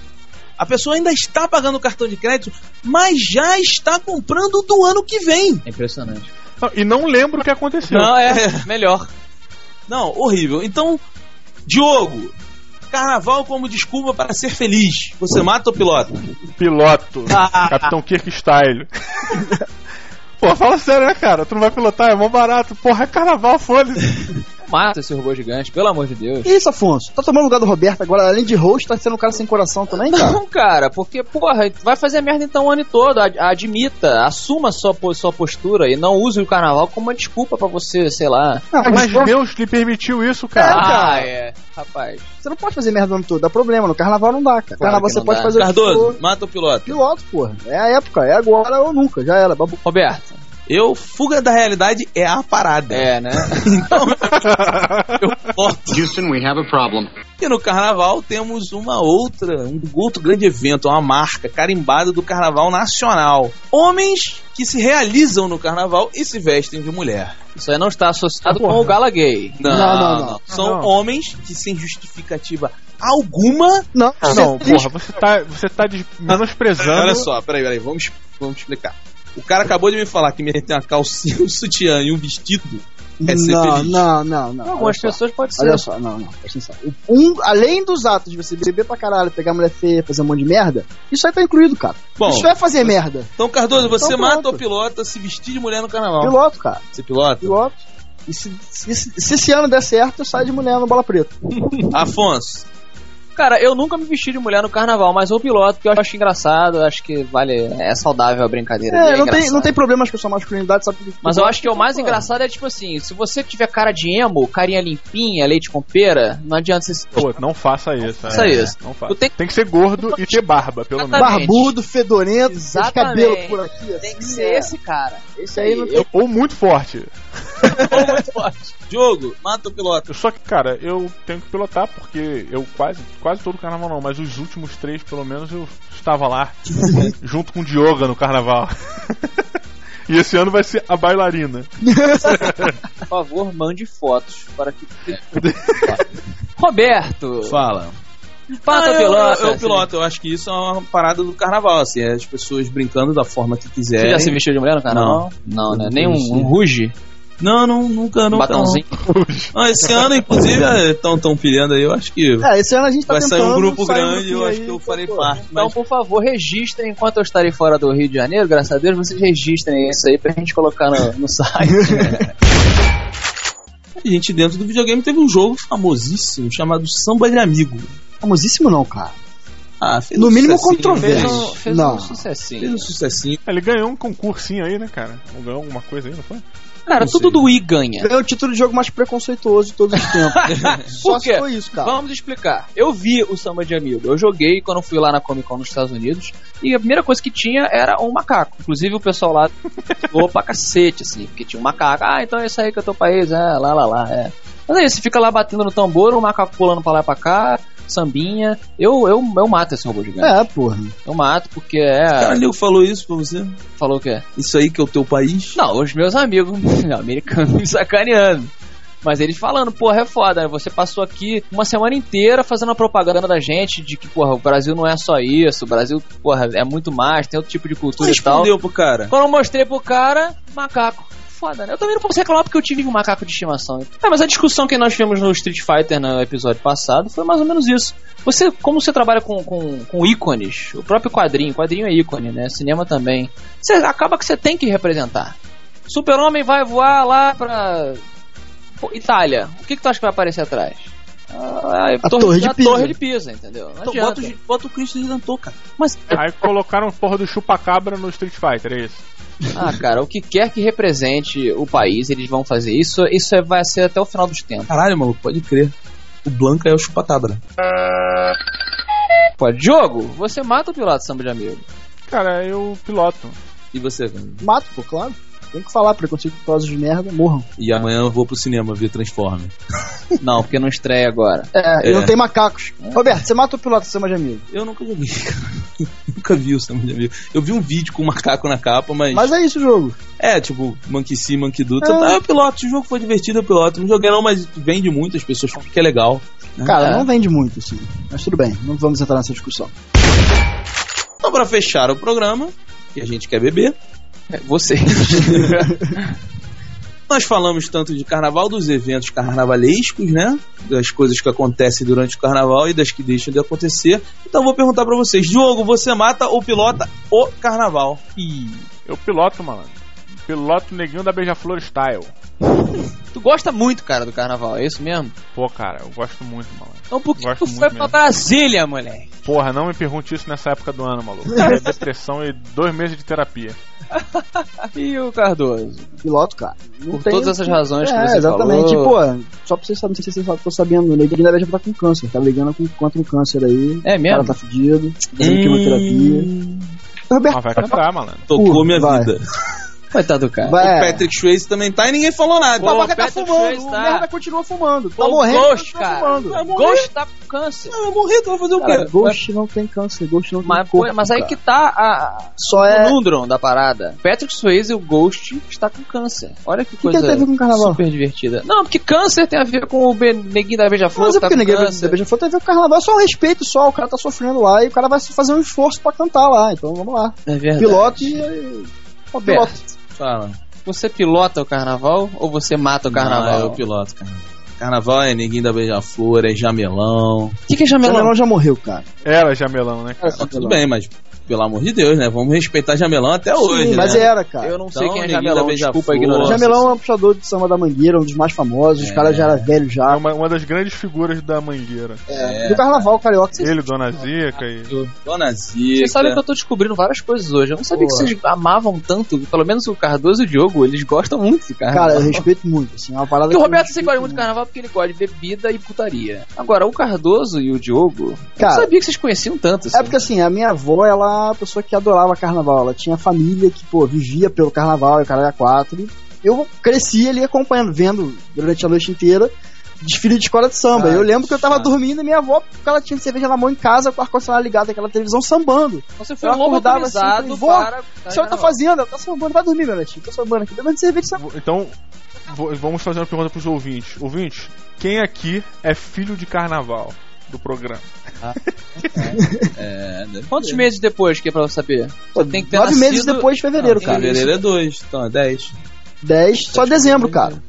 [SPEAKER 1] a pessoa ainda está pagando o cartão de crédito, mas já está comprando o do ano que vem.
[SPEAKER 3] É impressionante.
[SPEAKER 2] Não, e não lembro o que aconteceu.
[SPEAKER 3] Não, é melhor.
[SPEAKER 1] Não, horrível. Então, Diogo, carnaval como desculpa para ser feliz. Você mata ou pilota?
[SPEAKER 2] Piloto. Capitão Kirk Style. Pô, fala sério, né, cara? Tu não vai pilotar, é mó barato. Porra, é carnaval, foda-se.
[SPEAKER 3] Mata esse robô gigante, pelo amor de Deus.
[SPEAKER 4] Que isso, Afonso? Tá tomando o lugar do Roberto agora, além de host, tá sendo um cara sem coração também, cara?
[SPEAKER 3] Não, cara, porque, porra, vai fazer merda então o ano todo. Ad- Admita, assuma sua, po- sua postura e não use o carnaval como uma desculpa pra você, sei lá.
[SPEAKER 4] Não,
[SPEAKER 2] Mas
[SPEAKER 4] mas
[SPEAKER 2] Deus lhe permitiu isso, cara.
[SPEAKER 3] ah, é. Rapaz.
[SPEAKER 4] você não pode fazer merda o ano todo, dá problema. No carnaval não dá, cara.
[SPEAKER 3] Claro
[SPEAKER 4] carnaval você pode
[SPEAKER 3] dá.
[SPEAKER 4] fazer o que
[SPEAKER 1] Cardoso,
[SPEAKER 4] for.
[SPEAKER 1] mata ou pilota?
[SPEAKER 4] Piloto, porra. É a época, é agora ou nunca, já era. Babu.
[SPEAKER 3] Roberto.
[SPEAKER 1] Eu, fuga da realidade é a parada.
[SPEAKER 3] É, né?
[SPEAKER 1] Então, eu voto.
[SPEAKER 5] Houston, we have a problem.
[SPEAKER 1] E no carnaval temos uma outra, um outro grande evento, uma marca carimbada do carnaval nacional. Homens que se realizam no carnaval e se vestem de mulher.
[SPEAKER 3] Isso aí não está associado
[SPEAKER 2] Porra.
[SPEAKER 3] com o Gala Gay.
[SPEAKER 1] Não,
[SPEAKER 4] Não, não, não.
[SPEAKER 1] São
[SPEAKER 2] Não.
[SPEAKER 1] homens que, sem justificativa alguma.
[SPEAKER 4] Não,
[SPEAKER 2] Não,
[SPEAKER 4] você-
[SPEAKER 2] porra, você tá, você tá menosprezando.
[SPEAKER 1] Olha só, peraí, peraí, vamos, vamos explicar. O cara acabou de me falar que me tem uma calcinha, um sutiã e um vestido. É ser
[SPEAKER 4] não,
[SPEAKER 1] feliz.
[SPEAKER 4] não, não, não.
[SPEAKER 3] Algumas pessoas podem ser.
[SPEAKER 4] Olha só, não, não, presta atenção. Um, além dos atos de você beber pra caralho, pegar mulher feia, fazer um monte de merda, isso aí tá incluído, cara.
[SPEAKER 1] Bom,
[SPEAKER 4] isso é fazer merda.
[SPEAKER 1] então Cardoso, você
[SPEAKER 4] Então
[SPEAKER 1] mata ou pilota se vestir de mulher no carnaval?
[SPEAKER 4] Piloto, cara.
[SPEAKER 1] Você pilota?
[SPEAKER 4] Piloto. E se, se, se esse ano der certo, eu saio de mulher no bola preta.
[SPEAKER 1] Afonso,
[SPEAKER 3] Cara, eu nunca me vesti de mulher no carnaval, mas eu piloto porque eu acho engraçado, acho que vale. É saudável a brincadeira.
[SPEAKER 4] É,
[SPEAKER 3] é
[SPEAKER 4] não, tem, não tem problemas com sua masculinidade, sabe? Porque
[SPEAKER 3] Mas eu acho que o mais engraçado é tipo assim, se você tiver cara de emo, carinha limpinha, leite com pera, não adianta você se
[SPEAKER 2] Pô, não faça isso.
[SPEAKER 3] Faça
[SPEAKER 2] é,
[SPEAKER 3] isso.
[SPEAKER 2] Não faça.
[SPEAKER 3] Tem-
[SPEAKER 2] Tem que ser gordo e ter barba, pelo menos.
[SPEAKER 4] Barbudo, fedorento, de
[SPEAKER 3] Exatamente.
[SPEAKER 4] cabelo por aqui.
[SPEAKER 3] Tem que
[SPEAKER 4] assim,
[SPEAKER 3] ser
[SPEAKER 4] é.
[SPEAKER 3] esse cara.
[SPEAKER 4] Esse aí não tem.
[SPEAKER 3] eu
[SPEAKER 2] Ou muito forte.
[SPEAKER 3] Tô muito forte.
[SPEAKER 1] Diogo, mata ou pilota?
[SPEAKER 2] Só que, cara, eu tenho que pilotar porque eu quase, quase todo carnaval não, mas os últimos três, pelo menos, eu estava lá junto com o Dioga no carnaval. e esse ano vai ser a bailarina.
[SPEAKER 3] Por favor, mande fotos para que. Roberto,
[SPEAKER 1] Fala.
[SPEAKER 3] pata
[SPEAKER 1] Ah, eu,
[SPEAKER 3] pilota.
[SPEAKER 1] eu, eu piloto, eu acho que isso é uma parada do carnaval, assim, é as pessoas brincando da forma que
[SPEAKER 3] Você
[SPEAKER 1] quiserem.
[SPEAKER 3] já se vestiu de mulher no carnaval? Não, né? Nem um, um ruge?
[SPEAKER 1] Não, não, nunca,
[SPEAKER 3] Um
[SPEAKER 1] nunca.
[SPEAKER 3] batonzinho?
[SPEAKER 1] Não. Ah, esse ano, inclusive, estão tão pilhando aí, eu acho que
[SPEAKER 4] É, esse ano a gente tá
[SPEAKER 1] vai sair um grupo
[SPEAKER 4] sair
[SPEAKER 1] grande, eu acho que eu farei
[SPEAKER 4] pô.
[SPEAKER 1] parte.
[SPEAKER 3] Então,
[SPEAKER 1] Mas
[SPEAKER 3] por favor, registrem enquanto eu estarei fora do Rio de Janeiro, graças a Deus, vocês registrem isso aí pra gente colocar no, no site.
[SPEAKER 1] a gente, dentro do videogame, teve um jogo famosíssimo chamado Samba de Amigo.
[SPEAKER 4] Famosíssimo não, cara.
[SPEAKER 1] Ah, fez
[SPEAKER 4] No
[SPEAKER 1] um
[SPEAKER 4] mínimo
[SPEAKER 1] sucessinho,
[SPEAKER 4] controverso.
[SPEAKER 3] fez
[SPEAKER 1] fez-
[SPEAKER 3] um, fez
[SPEAKER 4] Não.
[SPEAKER 3] um sucessinho.
[SPEAKER 1] Fez um sucessinho.
[SPEAKER 2] Ele ganhou um concursinho aí, né, cara? Ou ganhou alguma coisa aí, não foi?
[SPEAKER 3] Cara,
[SPEAKER 1] Não
[SPEAKER 3] tudo
[SPEAKER 1] sei.
[SPEAKER 3] do Wii ganha.
[SPEAKER 4] Ganhou o título de jogo mais preconceituoso de todos os tempos. Só
[SPEAKER 3] Por quê?
[SPEAKER 4] se foi isso, cara.
[SPEAKER 3] Vamos explicar. Eu vi o Samba de Amigo. Eu joguei quando fui lá na Comic Con nos Estados Unidos. E a primeira coisa que tinha era um macaco. Inclusive o pessoal lá voou pra cacete, assim. Porque tinha um macaco. Ah, então é isso aí que é o teu país. É, lá, lá, lá. É. Mas é isso. Você fica lá batendo no tambor, o macaco pulando pra lá e pra cá. Sambinha. Eu, eu, eu mato esse robô gigante.
[SPEAKER 4] É, porra.
[SPEAKER 3] Eu mato porque é.
[SPEAKER 1] Caralho, falou isso pra você?
[SPEAKER 3] Falou o quê?
[SPEAKER 1] Isso aí que é o teu país?
[SPEAKER 3] Não, os meus amigos americanos me sacaneando. Mas eles falando, porra, é foda, né? Você passou aqui uma semana inteira fazendo a propaganda da gente de que, porra, o Brasil não é só isso, o Brasil, porra, é muito mais, tem outro tipo de
[SPEAKER 1] Tu
[SPEAKER 3] cultura e tal.
[SPEAKER 1] respondeu pro cara.
[SPEAKER 3] Quando eu mostrei pro cara, macaco. Foda, né? Eu também não posso reclamar porque eu tive um macaco de estimação. É, mas a discussão que nós tivemos no Street Fighter no episódio passado foi mais ou menos isso. Você, como você trabalha com, com, com ícones, o próprio quadrinho, quadrinho é ícone, né? Cinema também. Você acaba que você tem que representar. Super-Homem vai voar lá pra Itália. O que, que tu acha que vai aparecer atrás? Ah,
[SPEAKER 4] A Torre de
[SPEAKER 3] a
[SPEAKER 4] Pisa.
[SPEAKER 3] Torre de Pisa, entendeu? Não
[SPEAKER 1] Então, bota, o- bota o Cristo Redentor, cara. Mas
[SPEAKER 2] Aí colocaram porra do chupacabra no Street Fighter, é isso?
[SPEAKER 3] Ah, cara, o que quer que represente o país, eles vão fazer isso. Isso é- vai ser até o final dos tempos.
[SPEAKER 1] Caralho, maluco, pode crer. O Blanca é o chupacabra.
[SPEAKER 3] Pô, Diogo, você mata o piloto samba de amigo.
[SPEAKER 2] Cara, eu piloto.
[SPEAKER 1] E você?
[SPEAKER 4] Mato, pô, claro. Tem que falar, preconceituosos de merda, morram.
[SPEAKER 1] E amanhã eu vou pro cinema ver Transformer.
[SPEAKER 3] Não, porque não estreia agora.
[SPEAKER 4] É,
[SPEAKER 1] É.
[SPEAKER 4] e não tem macacos. Roberto, você mata o piloto, é mais de amigo.
[SPEAKER 1] Eu nunca joguei. Nunca vi o Samba de Amigo. Eu vi um vídeo com um macaco na capa, mas.
[SPEAKER 4] Mas é isso o jogo.
[SPEAKER 1] É, tipo, Monkey See, Monkey Do.
[SPEAKER 4] É.
[SPEAKER 1] Tá, eu piloto, o jogo foi divertido, eu piloto. Não joguei não, mas vende muito, as pessoas falam que é legal. né?
[SPEAKER 4] Cara,
[SPEAKER 3] É.
[SPEAKER 4] não vende muito, assim. Mas tudo bem, não vamos entrar nessa discussão.
[SPEAKER 1] Então, pra fechar o programa, que a gente quer beber,
[SPEAKER 3] É, Vocês.
[SPEAKER 1] nós falamos tanto de carnaval, dos eventos carnavalescos, né? Das coisas que acontecem durante o carnaval e das que deixam de acontecer. Então, eu vou perguntar pra vocês: Diogo, você mata ou pilota o carnaval?
[SPEAKER 2] Ih, eu piloto, malandro. Piloto neguinho da Beija-Flor Style.
[SPEAKER 3] tu gosta muito, cara, do carnaval, é isso mesmo?
[SPEAKER 2] Pô, cara, eu gosto muito, malandro.
[SPEAKER 3] Então por que
[SPEAKER 2] Gosto
[SPEAKER 3] tu foi pra. Brasília, moleque?
[SPEAKER 2] Porra, não me pergunte isso nessa época do ano, maluco. É depressão e dois meses de terapia.
[SPEAKER 3] E o Cardoso?
[SPEAKER 4] Piloto, cara.
[SPEAKER 3] Por
[SPEAKER 4] tem-
[SPEAKER 3] todas essas razões que
[SPEAKER 4] é,
[SPEAKER 3] você
[SPEAKER 4] exatamente.
[SPEAKER 3] falou.
[SPEAKER 4] Pô, só pra vocês saberem, não sei se vocês estão sabendo, o Neguinho da Beija tá com câncer. Tá brigando com, contra um câncer aí.
[SPEAKER 3] É
[SPEAKER 4] O
[SPEAKER 3] mesmo?
[SPEAKER 4] cara tá fudido, fazendo quimioterapia.
[SPEAKER 1] Hum,
[SPEAKER 4] Roberto,
[SPEAKER 2] Mas vai comprar, malandro.
[SPEAKER 1] tocou minha
[SPEAKER 4] vai.
[SPEAKER 1] vida.
[SPEAKER 3] Coitado do cara.
[SPEAKER 1] O
[SPEAKER 4] vai.
[SPEAKER 1] Patrick Swayze também tá e ninguém falou nada.
[SPEAKER 3] Pô,
[SPEAKER 4] O babaca tá
[SPEAKER 3] Patrick
[SPEAKER 4] fumando,
[SPEAKER 3] Swayze
[SPEAKER 4] o
[SPEAKER 3] tá-
[SPEAKER 4] merda continua fumando. Tá
[SPEAKER 3] o
[SPEAKER 4] morrendo,
[SPEAKER 3] Ghost,
[SPEAKER 4] continua
[SPEAKER 3] cara.
[SPEAKER 4] fumando.
[SPEAKER 1] Vai morrer.
[SPEAKER 3] Ghost tá com câncer.
[SPEAKER 1] Ah, eu morri, tu vai fazer o
[SPEAKER 4] Cara,
[SPEAKER 1] quê?
[SPEAKER 4] Ghost não tem câncer, Ghost não
[SPEAKER 3] Mas,
[SPEAKER 4] tem corpo,
[SPEAKER 3] pô, mas aí
[SPEAKER 4] cara.
[SPEAKER 3] que tá a,
[SPEAKER 4] Só
[SPEAKER 3] o
[SPEAKER 4] é...
[SPEAKER 3] Nundron da parada. Patrick Swayze, o Ghost, está com câncer. Olha que
[SPEAKER 4] que
[SPEAKER 3] coisa
[SPEAKER 4] tem a ver com carnaval?
[SPEAKER 3] super divertida. Não, porque câncer tem a ver com o neguinho da Beija-Flor
[SPEAKER 4] Mas
[SPEAKER 3] que
[SPEAKER 4] é
[SPEAKER 3] tá
[SPEAKER 4] porque
[SPEAKER 3] com
[SPEAKER 4] ninguém
[SPEAKER 3] câncer.
[SPEAKER 4] da Beija-Flor tem a ver com carnaval. É só um respeito só, o cara tá sofrendo lá e o cara vai fazer um esforço pra cantar lá. Então vamos lá.
[SPEAKER 3] É verdade.
[SPEAKER 4] Piloto e...
[SPEAKER 3] Roberto,
[SPEAKER 4] Piloto.
[SPEAKER 1] Fala.
[SPEAKER 3] você pilota o carnaval ou você mata o carnaval?
[SPEAKER 1] Não, eu piloto, cara. Carnaval é neguinho da beija-flor, é jamelão.
[SPEAKER 3] O que, que é jamelão?
[SPEAKER 4] Jamelão já morreu, cara.
[SPEAKER 2] Era jamelão, né, cara?
[SPEAKER 1] Ah, tudo bem, mas pelo amor de Deus, né? Vamos respeitar jamelão até hoje.
[SPEAKER 4] Sim, mas
[SPEAKER 1] né?
[SPEAKER 4] era, cara.
[SPEAKER 3] Eu não sei
[SPEAKER 1] Então,
[SPEAKER 3] quem é jamelão, desculpa a ignorância.
[SPEAKER 4] Jamelão é um puxador de samba da Mangueira, um dos mais famosos. Os
[SPEAKER 1] É.
[SPEAKER 4] caras já eram velhos
[SPEAKER 2] É
[SPEAKER 4] já.
[SPEAKER 2] uma, uma das grandes figuras da mangueira.
[SPEAKER 1] É.
[SPEAKER 4] Do carnaval carioca.
[SPEAKER 2] Ele, Dona Zica e.
[SPEAKER 1] Dona Zica.
[SPEAKER 3] Vocês sabem que eu tô descobrindo várias coisas hoje. Eu não sabia
[SPEAKER 4] Pô.
[SPEAKER 3] que vocês amavam tanto, pelo menos o Cardoso e o Diogo, eles gostam muito de carnaval.
[SPEAKER 4] Cara, eu respeito muito, assim. É uma parada
[SPEAKER 3] Porque o
[SPEAKER 4] eu
[SPEAKER 3] Roberto você
[SPEAKER 4] respeito
[SPEAKER 3] gosta muito de carnaval porque ele gosta de bebida e putaria. Agora, o Cardoso e o Diogo, eu
[SPEAKER 4] Cara,
[SPEAKER 3] não sabia que vocês conheciam tanto. Assim.
[SPEAKER 4] É porque assim, a minha avó, ela é uma pessoa que adorava carnaval. Ela tinha família que, pô, vivia pelo carnaval e o cara era quatro. E eu cresci ali acompanhando, vendo durante a noite inteira desfile de escola de samba.
[SPEAKER 1] Ah,
[SPEAKER 4] eu lembro que eu tava
[SPEAKER 1] chato.
[SPEAKER 4] dormindo e minha avó, porque ela tinha cerveja na mão em casa, com o ar-condicionado ligado, aquela televisão sambando.
[SPEAKER 3] Você foi
[SPEAKER 4] eu
[SPEAKER 3] lobo
[SPEAKER 4] acordava assim, falei, "Vó,
[SPEAKER 3] para...
[SPEAKER 4] O que a senhora tá fazendo? Ela tá sambando, vai dormir, meu netinho. Tô sambando aqui, bebendo cerveja de samba.
[SPEAKER 2] Então, vamos fazer uma pergunta pros ouvintes. Ouvintes, quem aqui é filho de carnaval do programa?
[SPEAKER 1] É, deve
[SPEAKER 3] Quantos meses depois que é pra eu saber?
[SPEAKER 4] Pô,
[SPEAKER 3] tem que ter
[SPEAKER 4] Nove
[SPEAKER 3] nascido-
[SPEAKER 4] meses depois de fevereiro,
[SPEAKER 3] Não,
[SPEAKER 4] cara.
[SPEAKER 1] Fevereiro é dois, então é dez.
[SPEAKER 4] 10, só dezembro, cara.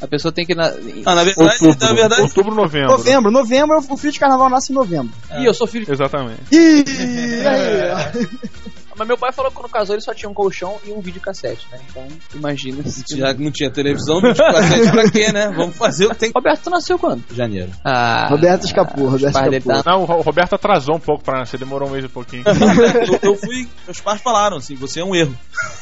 [SPEAKER 3] A pessoa tem que... Na...
[SPEAKER 1] Ah, na verdade,
[SPEAKER 2] Outubro,
[SPEAKER 1] na verdade
[SPEAKER 2] outubro, novembro.
[SPEAKER 4] Novembro, novembro, o frio de carnaval nasce em novembro.
[SPEAKER 3] Ih, eu sou filho de...
[SPEAKER 2] Exatamente.
[SPEAKER 4] Ih, aí,
[SPEAKER 3] Mas meu pai falou que quando casou ele só tinha um colchão e um videocassete, né? Então, imagina se...
[SPEAKER 1] já que não tinha televisão, não tinha cassete pra quê, né? Vamos fazer o que tem
[SPEAKER 3] Roberto, nasceu quando?
[SPEAKER 1] janeiro.
[SPEAKER 3] Ah,
[SPEAKER 4] Roberto escapou, Roberto
[SPEAKER 3] pais dele
[SPEAKER 4] escapou.
[SPEAKER 3] tá-
[SPEAKER 2] Não, o Ro- Roberto atrasou um pouco pra nascer, demorou um mês e pouquinho.
[SPEAKER 1] eu, eu fui, meus pais falaram assim, você é um erro.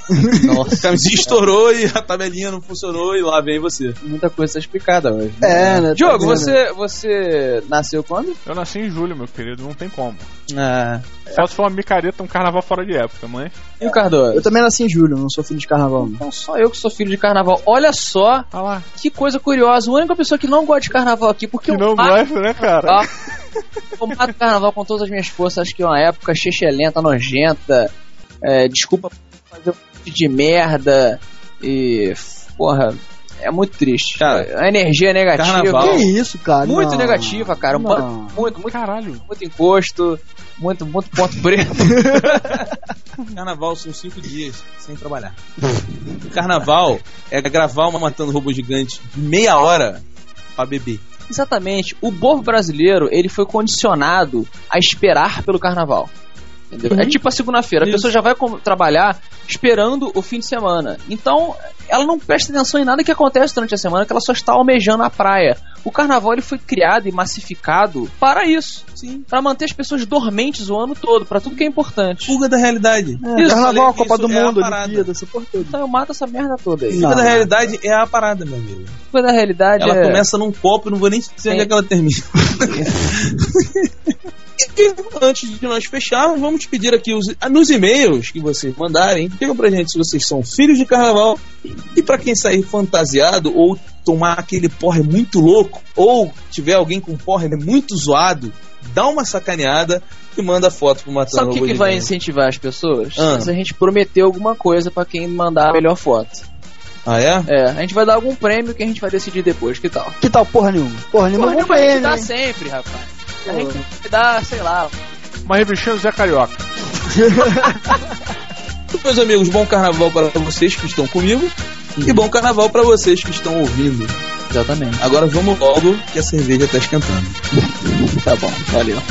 [SPEAKER 3] Nossa,
[SPEAKER 1] A camisinha estourou e a tabelinha não funcionou e lá vem você.
[SPEAKER 3] muita coisa tá explicada hoje.
[SPEAKER 4] É, né? tá
[SPEAKER 3] Diogo,
[SPEAKER 4] vendo?
[SPEAKER 3] você, você nasceu quando?
[SPEAKER 2] Eu nasci em julho, meu querido, não tem como.
[SPEAKER 3] Ah.
[SPEAKER 2] Só se for uma micareta, um carnaval fora de época, mas.
[SPEAKER 3] E o Cardoso?
[SPEAKER 4] Eu também nasci em julho, não sou filho de carnaval. não.
[SPEAKER 3] Então só eu que sou filho de carnaval. Olha só
[SPEAKER 2] Ah lá.
[SPEAKER 3] que coisa curiosa. A única pessoa que não gosta de carnaval aqui, porque
[SPEAKER 2] Que
[SPEAKER 3] eu
[SPEAKER 2] não
[SPEAKER 3] mato,
[SPEAKER 2] gosta, né, cara?
[SPEAKER 3] Ah, eu mato carnaval com todas as minhas forças. Acho que é uma época chechelenta, nojenta. É, desculpa por fazer um monte de merda. E. Porra, é muito triste.
[SPEAKER 1] Cara,
[SPEAKER 3] a energia é negativa.
[SPEAKER 1] carnaval-
[SPEAKER 4] Que isso, cara?
[SPEAKER 3] Muito
[SPEAKER 4] Não.
[SPEAKER 3] negativa, cara.
[SPEAKER 4] Não.
[SPEAKER 3] Muito, muito,
[SPEAKER 2] Caralho.
[SPEAKER 3] muito encosto. Muito, muito ponto preto.
[SPEAKER 1] Carnaval são cinco dias sem trabalhar. Carnaval é gravar uma Matando Robô Gigante de meia hora pra beber.
[SPEAKER 3] Exatamente. O povo brasileiro, ele foi condicionado a esperar pelo carnaval. Entendeu? É tipo a segunda-feira. A pessoa já vai trabalhar esperando o fim de semana. Então, ela não presta atenção em nada que acontece durante a semana, que ela só está almejando a praia. O carnaval ele foi criado e massificado para isso.
[SPEAKER 1] Sim.
[SPEAKER 3] Para manter as pessoas dormentes o ano todo, para tudo que é importante.
[SPEAKER 1] Fuga da realidade.
[SPEAKER 4] É,
[SPEAKER 3] Isso, falei
[SPEAKER 4] carnaval, Copa
[SPEAKER 1] isso
[SPEAKER 4] do
[SPEAKER 1] é a
[SPEAKER 4] Mundo,
[SPEAKER 1] parada.
[SPEAKER 4] Olimpíada, essa porra toda.
[SPEAKER 3] Então eu mato essa merda toda aí.
[SPEAKER 4] Não.
[SPEAKER 1] Fuga da realidade é a parada, meu amigo.
[SPEAKER 3] Coisa da realidade
[SPEAKER 1] Ela
[SPEAKER 3] é...
[SPEAKER 1] começa num copo, não vou nem dizer onde
[SPEAKER 3] É.
[SPEAKER 1] é que ela termina. E antes de nós fecharmos, vamos pedir aqui os, nos e-mails que vocês mandarem. Digam pra gente se vocês são filhos de carnaval. E pra quem sair fantasiado ou tomar aquele porre muito louco, ou tiver alguém com porre muito zoado, dá uma sacaneada e manda foto pro Matando
[SPEAKER 3] Sabe o que, que vai incentivar as pessoas?
[SPEAKER 1] Ah.
[SPEAKER 3] Se a gente prometer alguma coisa pra quem mandar a melhor foto.
[SPEAKER 1] Ah, é?
[SPEAKER 3] É, a gente vai dar algum prêmio que a gente vai decidir depois, que tal?
[SPEAKER 4] Que tal porra nenhuma? Porra nenhuma,
[SPEAKER 3] Porra,
[SPEAKER 4] vamos
[SPEAKER 3] não, a gente dá sempre, rapaz. A gente vai dar, sei lá,
[SPEAKER 2] Uma revistinha do Zé Carioca.
[SPEAKER 1] Meus amigos, bom carnaval para vocês que estão comigo e bom carnaval para vocês que estão ouvindo.
[SPEAKER 3] exatamente.
[SPEAKER 1] Agora vamos logo que a cerveja tá esquentando.
[SPEAKER 3] Tá bom, valeu.